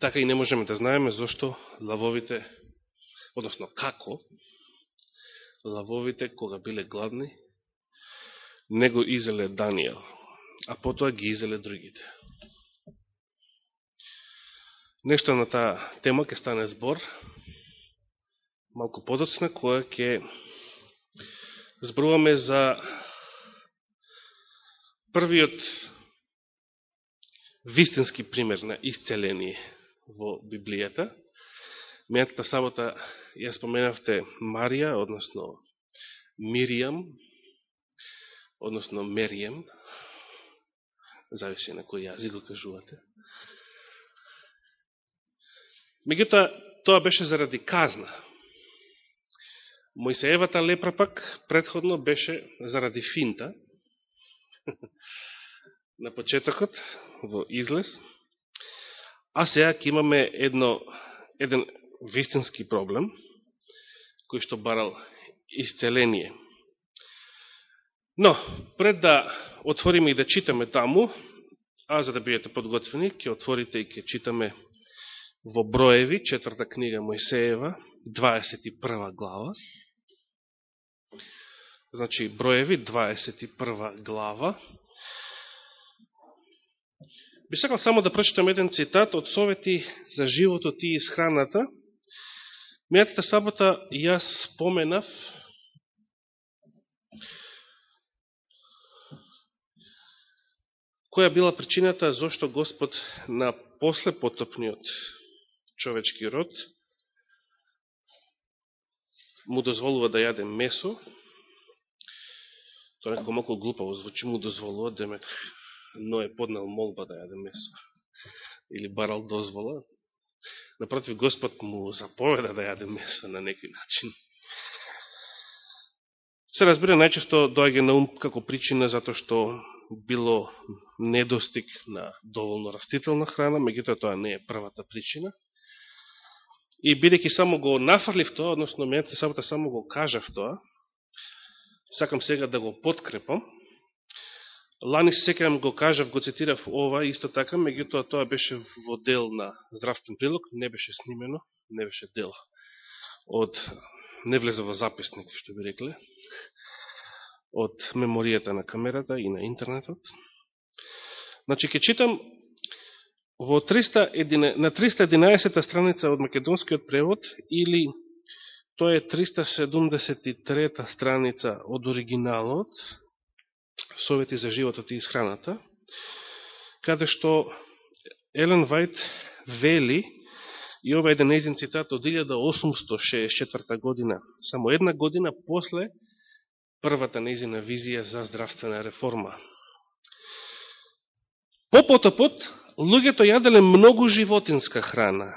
така и не можеме да знаеме зашто лавовите, односно како, лавовите кога биле гладни, не го изеле Данијел, а потоа ги изеле другите. Нешто на таа тема ќе стане збор, малку подоцна, која ќе зборуваме за првиот вистински пример на исцеление во Библијата. Мејатата сабота ја споменавте Марија, односно Миријам, односно Мерием, зависи на кој јазик го кажувате. Меѓутоа, тоа беше заради казна. Мојсеевата лепра пак предходно беше заради финта. на почетокот, во излез. А сега ќе имаме едно, еден вистински проблем, кој што барал исцеление. Но, пред да отвориме и да читаме таму, а за да бидете подготвени, ќе отворите и ќе читаме во Броеви, четврта книга Мојсеева, 21 глава. Значи, Броеви, 21 глава. Би сакал само да прочитам еден цитат од Совети за животот и исхраната. Мејатата сабота јас споменав која била причината зашто Господ на после потопниот човечки род му дозволува да јаде месо. Тоа некако малко глупаво звучи, му дозволува, демек но е поднал молба да јаде месо. Или барал дозвола. Напротив, Господ му заповеда да јаде месо на некој начин. Се разбира, најчесто доаѓа на ум како причина затоа што било недостиг на доволно растителна храна, меѓутоа тоа не е првата причина. И бидеќи само го нафрлив тоа, односно менете сабота само го кажав тоа, сакам сега да го подкрепам, Лани се секам го кажав, го цитирав ова, исто така, меѓутоа тоа беше во дел на здравствен прилог, не беше снимено, не беше дел од, не влезе во записник, што би рекле, од меморијата на камерата и на интернетот. Значи, ке читам во 311 на 311 страница од македонскиот превод или тоа е 373 страница од оригиналот, Совети за животот и исхраната, каде што Елен Вајт вели, и ова е еден незин цитат од 1864 година, само една година после првата незина визија за здравствена реформа. По потопот, луѓето јаделе многу животинска храна.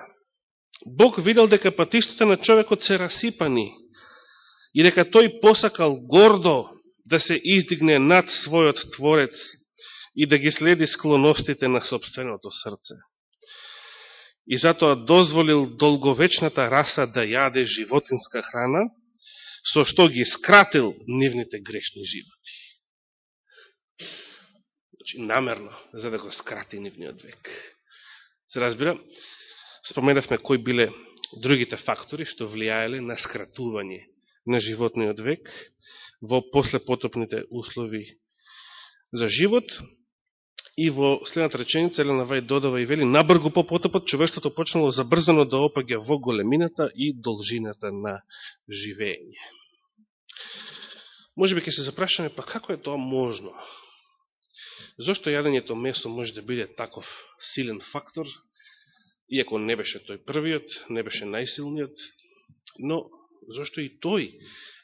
Бог видел дека патиштите на човекот се расипани и дека тој посакал гордо да се издигне над својот Творец и да ги следи склоностите на собственото срце. И затоа дозволил долговечната раса да јаде животинска храна, со што ги скратил нивните грешни животи. Значи, намерно, за да го скрати нивниот век. Се разбира, споменавме кои биле другите фактори што влијаеле на скратување на животниот век, во послепотопните услови за живот. И во следната реченица Елена Вај додава и вели, набргу по потопот човештвото почнало забрзано да опаѓа во големината и должината на живење. Може би ќе се запрашаме, па како е тоа можно? Зошто јадењето месо може да биде таков силен фактор, иако не беше тој првиот, не беше најсилниот, но зошто и тој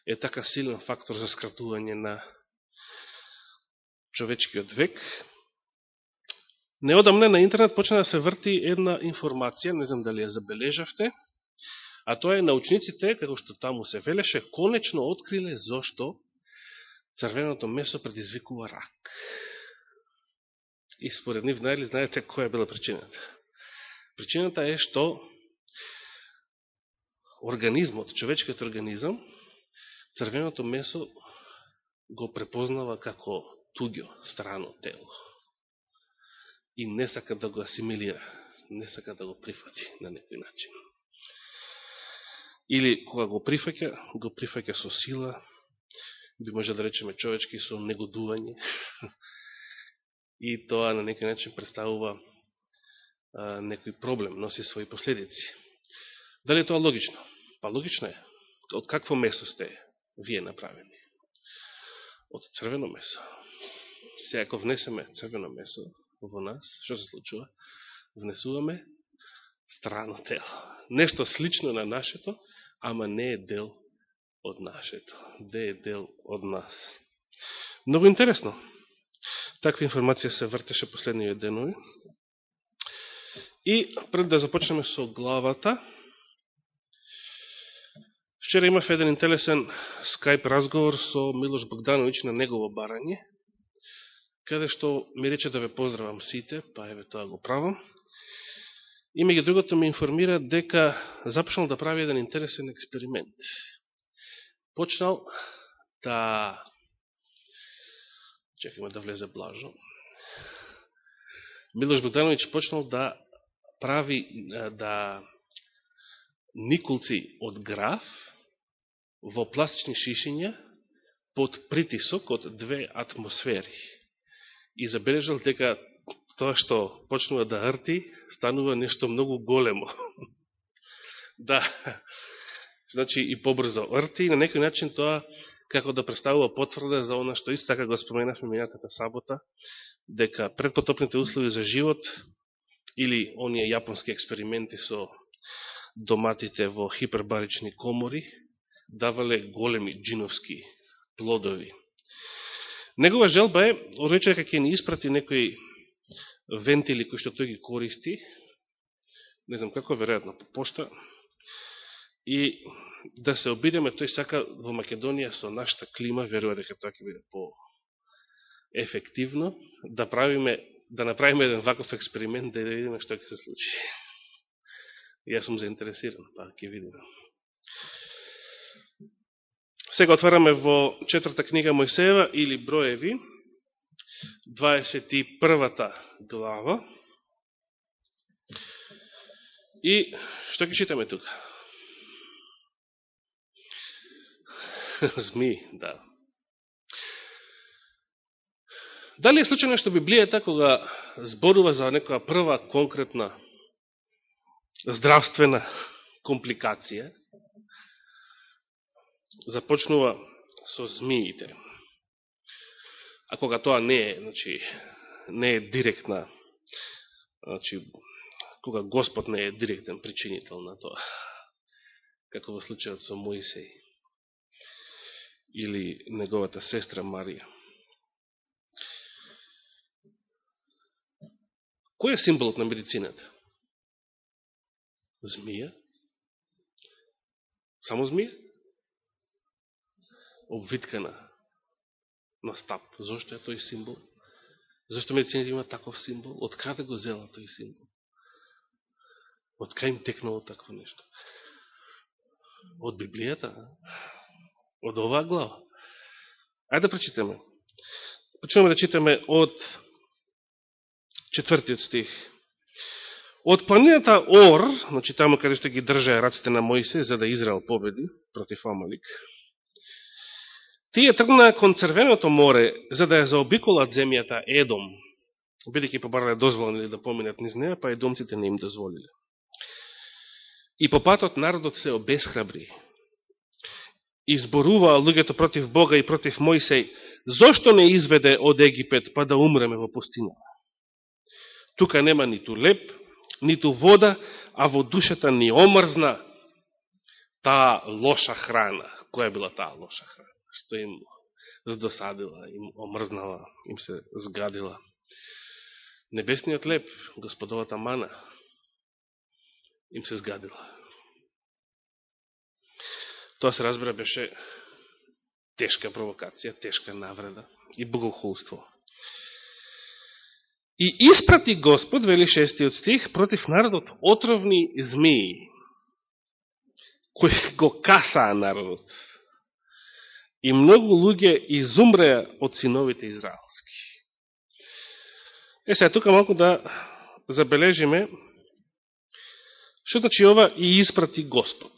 е така силен фактор за скратување на човечкиот век. Неодамне на интернет почна да се врти една информација, не знам дали ја забележавте, а тоа е научниците, како што таму се велеше, конечно откриле зошто црвеното месо предизвикува рак. И според нив, најли знаете која била причината? Причината е што организмот, човечкиот организам, црвеното месо го препознава како туѓо, страно тело. И не сака да го асимилира. не сака да го прифати на некој начин. Или кога го прифаќа, го прифаќа со сила, би може да речеме човечки со негодување. И тоа на некој начин представува а, некој проблем, носи своји последици. Дали е тоа логично? Па логично е. Од какво место сте вие направени? Од црвено месо. Сега, ако внесеме црвено месо во нас, што се случува? Внесуваме страно тело. Нешто слично на нашето, ама не е дел од нашето. Не е дел од нас. Много интересно. Таква информација се вртеше последниот денови. И пред да започнеме со главата, вчера имав еден интересен скайп разговор со Милош Богданович на негово барање, каде што ми рече да ве поздравам сите, па еве тоа го правам. И меѓу другото ми информира дека започнал да прави еден интересен експеримент. Почнал да... Чекаме да влезе блажо. Милош Богданович почнал да прави, да, да никулци од граф во пластични шишиња под притисок од две атмосфери. И забележал дека тоа што почнува да рти, станува нешто многу големо. да, значи и побрзо рти, и на некој начин тоа како да представува потврда за она што исто така го споменавме минатата сабота, дека предпотопните услови за живот или оние јапонски експерименти со доматите во хипербарични комори давале големи джиновски плодови. Негова желба е, рече дека ќе ни испрати некои вентили кои што тој ги користи, не знам како, веројатно по пошта, и да се обидеме, тој сака во Македонија со нашата клима, верува дека тоа ќе биде по ефективно, да правиме да направиме еден ваков експеримент да видиме што ќе се случи. Јас сум заинтересиран, па ќе видиме. Сега отвараме во четврта книга Мојсеева или Броеви, 21 глава. И што ќе читаме тука? Зми, да. Дали е случайно што Библијата, кога зборува за некоја прва конкретна здравствена компликација, започнува со змиите. А кога тоа не е, значи, не е директна, значи, кога Господ не е директен причинител на тоа, како во случајот со Моисеј или неговата сестра Марија. Кој е символот на медицината? Змија? Само змија? Обвиткана на стап. Зошто е тој символ? Зошто медицината има таков символ? Од каде го зела тој символ? Од кај им текнало такво нешто? Од Библијата? Од оваа глава? Ајде да прочитаме. Почнеме да читаме од четвртиот стих. Од планината Ор, значи таму каде што ги држаја раците на Моисе, за да Израел победи против Амалик, Тие тргнаа кон Црвеното море, за да ја заобиколат земјата Едом, бидеќи побарале дозволени да поминат низ неја, па едомците не им дозволиле. И по патот народот се обесхрабри. Изборуваа луѓето против Бога и против Моисеј, зошто не изведе од Египет, па да умреме во пустина? Тука нема ниту леп, ниту вода, а во душата ни омрзна таа лоша храна. Која била таа лоша храна? Што им здосадила, им омрзнала, им се згадила. Небесниот леп, господовата мана, им се згадила. Тоа се разбира беше тешка провокација, тешка навреда и богохулство. И испрати Господ, вели шестиот стих, против народот отровни змии, кои го касаа народот и многу луѓе изумреа од синовите израелски. Е сега, тука малку да забележиме Што значи ова и испрати Господ?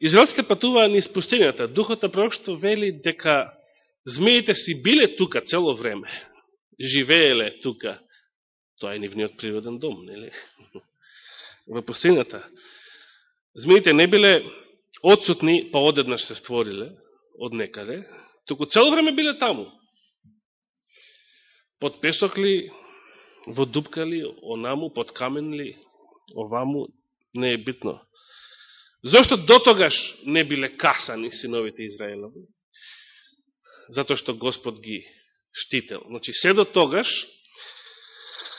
Израелците патуваа низ пустињата. Духот на пророкство вели дека змеите си биле тука цело време. Живееле тука. Тоа е нивниот природен дом, нели? Во пустињата. Змеите не биле отсутни, па одеднаш се створиле од некаде, туку цело време биле таму. Под песок ли, во дупка ли, онаму, под камен ли, оваму, не е битно. Зошто до тогаш не биле касани синовите Израелови? Зато што Господ ги штител. Значи, се до тогаш,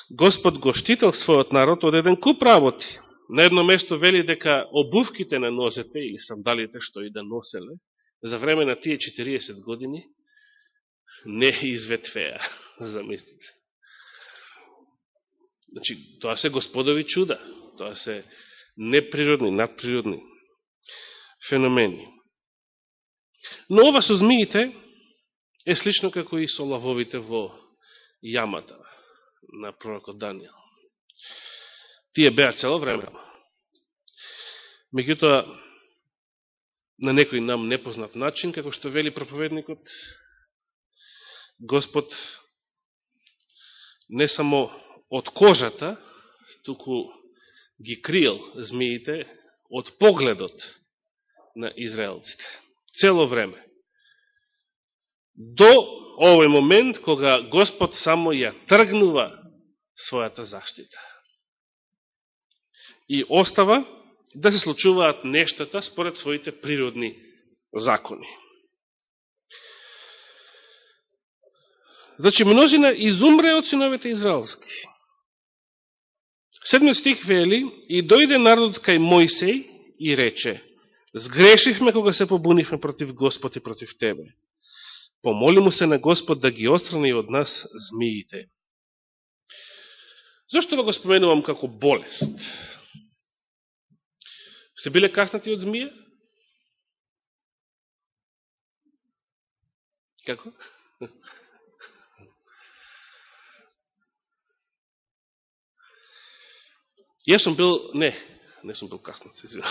Господ го штител својот народ од еден куп работи. На едно место вели дека обувките на нозете или сандалите што и да носеле, за време на тие 40 години не изветвеа, замислите. Значи, тоа се господови чуда, тоа се неприродни, надприродни феномени. Но ова со змиите е слично како и со лавовите во јамата на пророкот Данијал. Тие беа цело време. Меѓутоа, на некој нам непознат начин, како што вели проповедникот, Господ не само од кожата, туку ги криел змиите од погледот на израелците. Цело време. До овој момент, кога Господ само ја тргнува својата заштита. И остава да се случуваат нештата според своите природни закони. Значи, множина изумре од синовите израелски. Седмиот стих вели, и дојде народот кај Мојсей и рече, Сгрешивме кога се побунивме против Господ и против Тебе. Помоли му се на Господ да ги острани од нас змиите. Зошто да го споменувам како болест? Се биле каснати од змија? Како? Јас сум бил, не, не сум бил каснат, се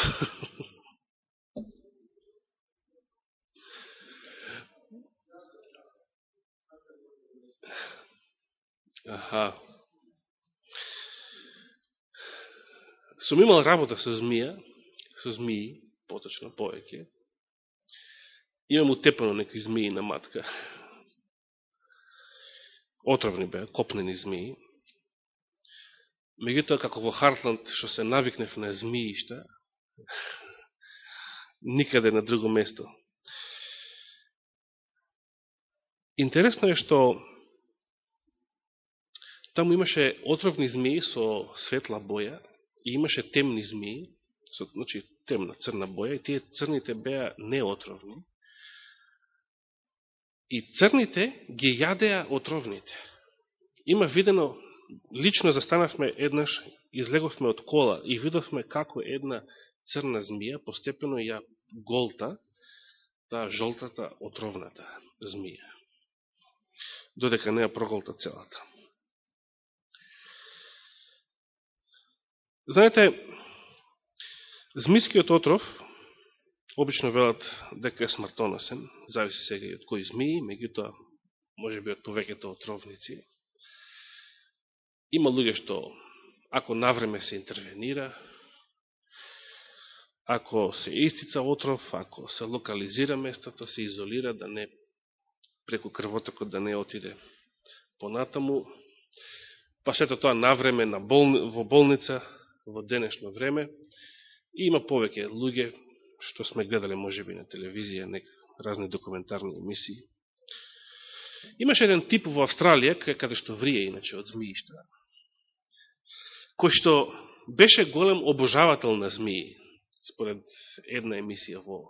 Аха. Сум имал работа со змија, со змии, поточно повеќе. Имам утепано некои змии на матка. Отровни беа, копнени змии. Меѓутоа, како во Хартланд, што се навикнев на змиишта, никаде на друго место. Интересно е што Таму имаше отровни змии со светла боја и имаше темни змии, со, значи темна црна боја, и тие црните беа неотровни. И црните ги јадеа отровните. Има видено, лично застанавме еднаш, излеговме од кола и видовме како една црна змија постепено ја голта, таа жолтата отровната змија. Додека не ја проголта целата. Знаете, змискиот отров, обично велат дека е смртоносен, зависи сега и од кои змии, меѓутоа, може би од повеќето отровници. Има луѓе што, ако навреме се интервенира, ако се истица отров, ако се локализира местото, се изолира, да не преку крвотокот да не отиде понатаму, па сето тоа навреме на бол, во болница, во денешно време. И има повеќе луѓе, што сме гледале можеби на телевизија, нек, разни документарни емисии. Имаше еден тип во Австралија, каде што врие иначе од змиишта, кој што беше голем обожавател на змии, според една емисија во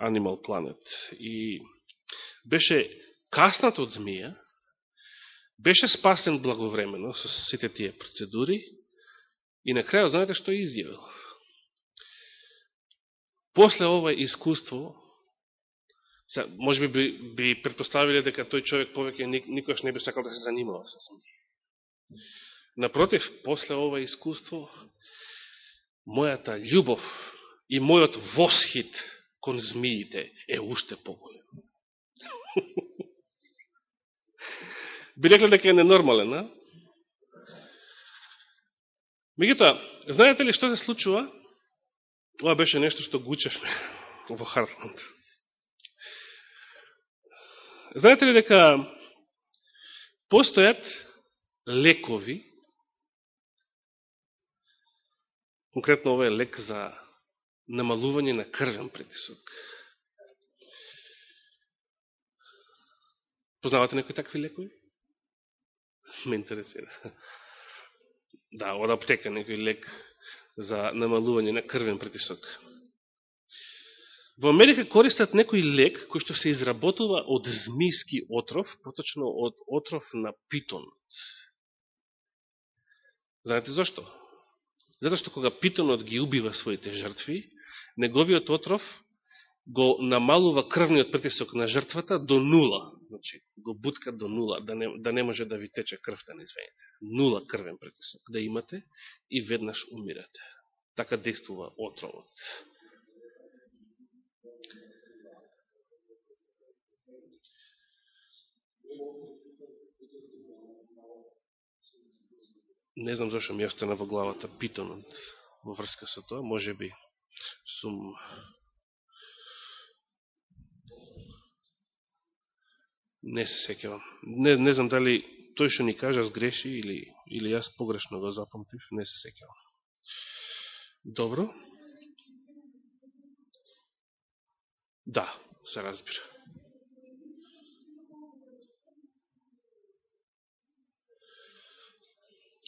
Animal Planet. И беше каснат од змија, беше спасен благовремено со сите тие процедури, И на крајот, знаете што изјавил? После ова искуство, може би, би би предпоставиле дека тој човек повеќе никош не би сакал да се занимава со змија. Напротив, после ова искуство, мојата љубов и мојот восхит кон змиите е уште поголем. Би рекле дека е ненормален, а? Мегутоа, знаете ли што се случува? Ова беше нешто што го во Хартланд. Знаете ли дека постојат лекови, конкретно ова е лек за намалување на крвен притисок. Познавате некои такви лекови? Ме интересира. Да, од аптека некој лек за намалување на крвен притисок. Во Америка користат некој лек кој што се изработува од змиски отров, поточно од отров на питон. Знаете зашто? Затоа што кога питонот ги убива своите жртви, неговиот отров го намалува крвниот притисок на жртвата до нула. Значи, го бутка до нула, да не, да не може да ви тече крвта на извените. Нула крвен притисок да имате и веднаш умирате. Така действува отровот. Не знам зашто ми остана во главата питонот во врска со тоа, може би сум не се секевам. Не, не знам дали тој што ни кажа сгреши или, или јас погрешно го запамтив, не се секевам. Добро. Да, се разбира.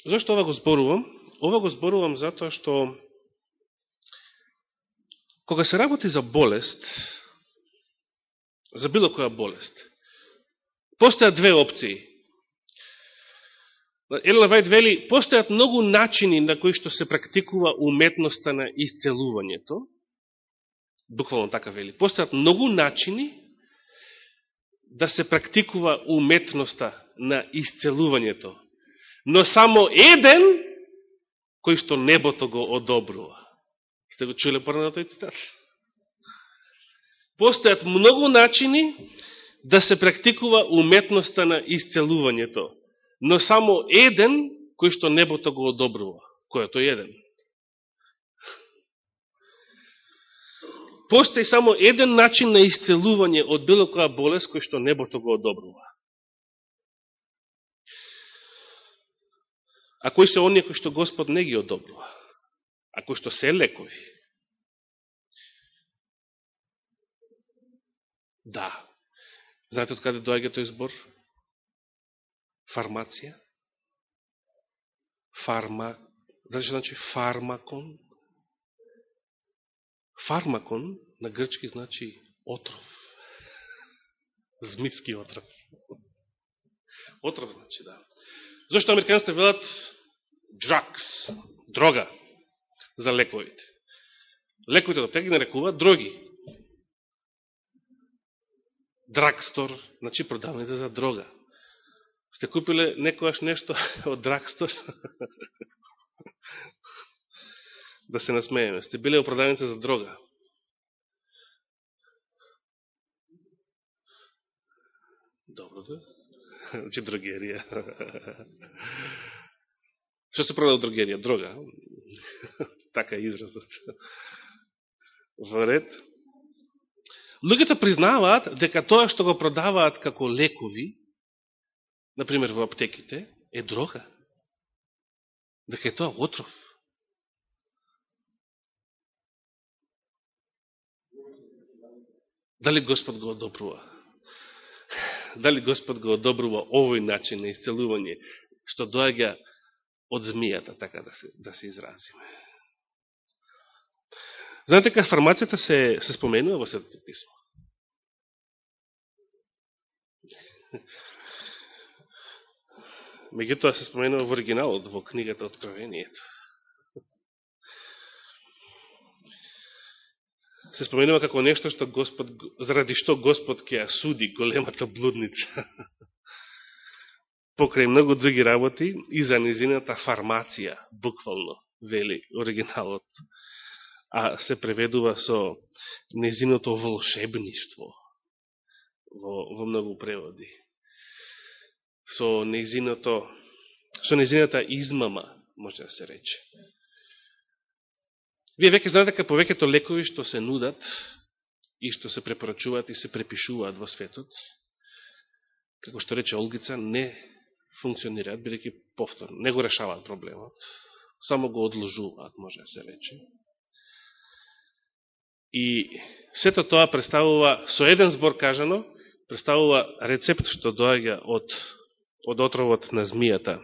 Зошто ова го зборувам? Ова го зборувам затоа што кога се работи за болест, за било која болест, постојат две опции. Елена Вајд вели, постојат многу начини на кои што се практикува уметноста на исцелувањето. Буквално така вели. Постојат многу начини да се практикува уметноста на исцелувањето но само еден кој што небото го одобрува. Сте го чуле порно на тој цитат? Постојат многу начини да се практикува уметноста на исцелувањето, но само еден кој што небото го одобрува. Кој е тој еден? Постои само еден начин на исцелување од било која болест кој што небото го одобрува. А кои се оние кои што Господ не ги одобрува? А кои што се лекови? Да. Знаете од каде доаѓа тој збор? Фармација? Фарма... Знаете што значи фармакон? Фармакон на грчки значи отров. Змиски отров. Отров значи, да. Зошто американците велат drugs, дрога за лековите? Лековите да теги нарекуваат дроги. Драгстор, значи продавница за дрога. Сте купиле некојаш нешто од драгстор? да се насмееме. Сте биле продавница за дрога. Добро да. Значи дрогерија. Што се продава дрогерија? Дрога. така е изразот. Во ред. Луѓето признаваат дека тоа што го продаваат како лекови, например во аптеките, е дрога. Дека е тоа отров. Дали Господ го одобрува? дали Господ го одобрува овој начин на исцелување, што доаѓа од змијата, така да се, да се изразиме. Знаете как фармацијата се, се споменува во Светото писмо? Меѓутоа се споменува во оригиналот, во книгата Откровението. се споменува како нешто што Господ, заради што Господ ќе ја суди големата блудница. покрај многу други работи и за низината фармација, буквално, вели оригиналот, а се преведува со незиното волшебништво во, во многу преводи. Со незиното, со незината измама, може да се рече. Вие веќе знаете дека повеќето лекови што се нудат и што се препорачуваат и се препишуваат во светот, како што рече Олгица, не функционираат, бидеќи повторно, не го решаваат проблемот, само го одложуваат, може да се рече. И сето тоа представува, со еден збор кажано, представува рецепт што доаѓа од, од отровот на змијата.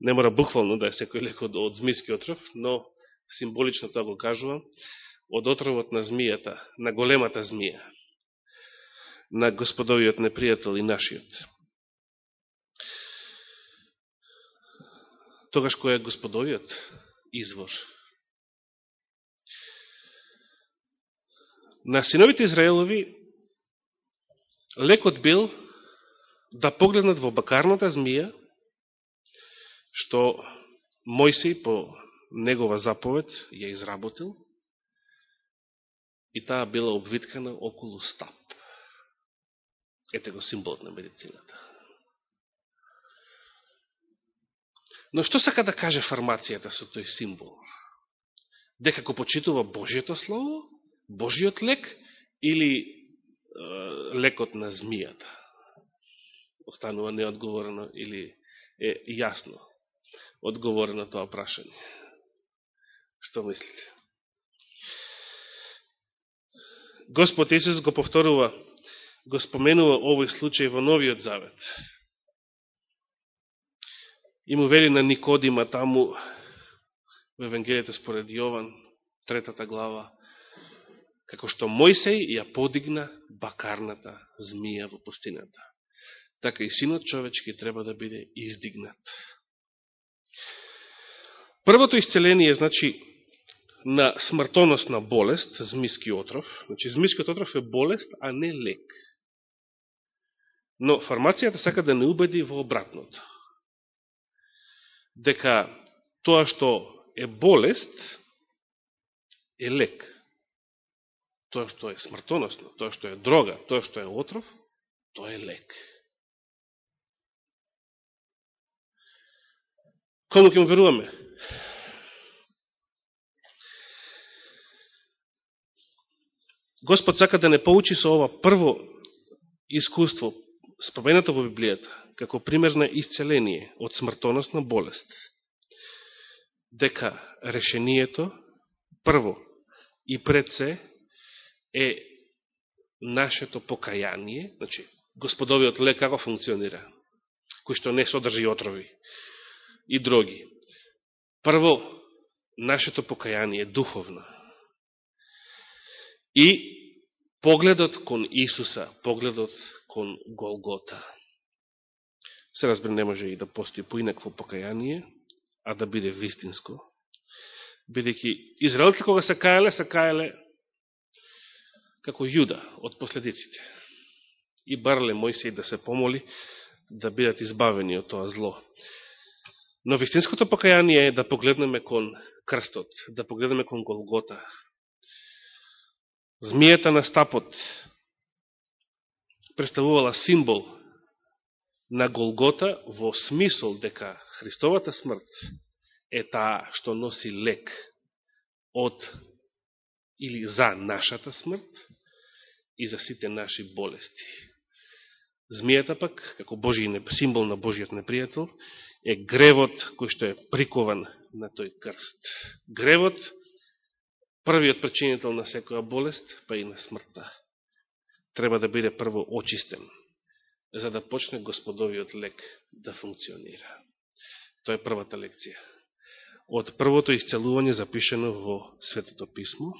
Не мора буквално да е секој лек од, од змијски отров, но символично тоа го кажувам, од отровот на змијата, на големата змија на господовиот непријател и нашиот. Тогаш кој е господовиот извор? На синовите Израелови лекот бил да погледнат во бакарната змија, што Мојсей по негова заповед ја изработил, и таа била обвиткана околу стап. Ете го символот на медицината. Но што сака да каже фармацијата со тој символ? Дека го почитува Божието Слово, Божиот лек или е, лекот на змијата? Останува неодговорено или е јасно одговорено тоа прашање. Што мислите? Господ Исус го повторува го споменува овој случај во Новиот Завет. И му вели на Никодима таму во Евангелието според Јован, третата глава, како што Мојсей ја подигна бакарната змија во пустината. Така и синот човечки треба да биде издигнат. Првото исцеление, значи, на смртоносна болест, змиски отров. Значи, змискиот отров е болест, а не лек. Но фармацијата сака да не убеди во обратното. Дека тоа што е болест, е лек. Тоа што е смртоносно, тоа што е дрога, тоа што е отров, тоа е лек. Кому ќе му веруваме? Господ сака да не поучи со ова прво искуство, споменато во Библијата, како пример на исцеление од смртоносна болест, дека решението, прво и пред се, е нашето покаяние, значи, господовиот лек како функционира, кој што не содржи отрови и други. Прво, нашето покаяние духовно. И погледот кон Исуса, погледот кон Голгота. Се разбира, не може и да постои поинакво покаяние, а да биде вистинско. Бидеќи Израелците кога се каеле, се каеле како јуда од последиците. И барале Мојсеј да се помоли да бидат избавени од тоа зло. Но вистинското покаяние е да погледнеме кон крстот, да погледнеме кон Голгота. Змијата на стапот представувала символ на Голгота во смисол дека Христовата смрт е таа што носи лек од или за нашата смрт и за сите наши болести. Змијата пак, како Божи символ на Божиот непријател, е гревот кој што е прикован на тој крст. Гревот, првиот причинител на секоја болест, па и на смртта треба да биде прво очистен, за да почне господовиот лек да функционира. Тоа е првата лекција. Од првото исцелување запишено во Светото Писмо,